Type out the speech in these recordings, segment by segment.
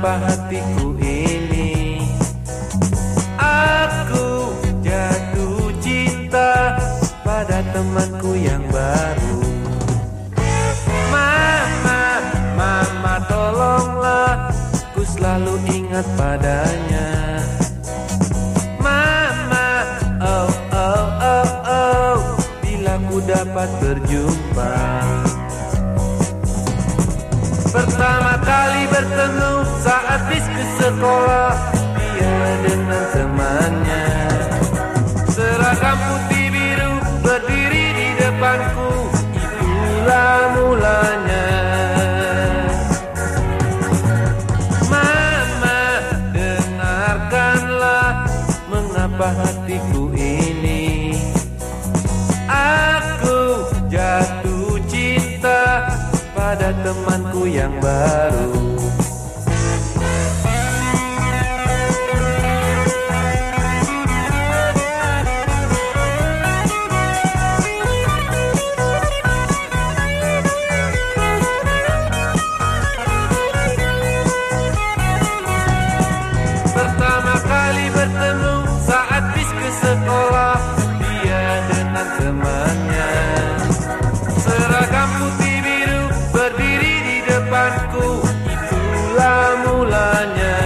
mengapa hatiku ini? Aku jatuh cinta pada temanku yang baru. Mama, mama tolonglah Ku selalu ingat padanya. Sekolah Dia dengan temannya. Seragam putih biru berdiri di depanku Itulah mulanya. Mama dengarkanlah Mengapa hatiku ini. Aku jatuh cinta pada temanku yang baru ke sekolah Dia dengan temannya Seragam putih biru berdiri di depanku Itulah mulanya.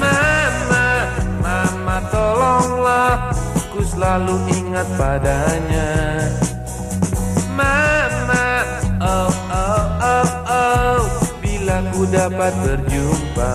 Mama, mama tolonglah Ku selalu ingat padanya. Mama, oh oh oh oh Bila ku dapat berjumpa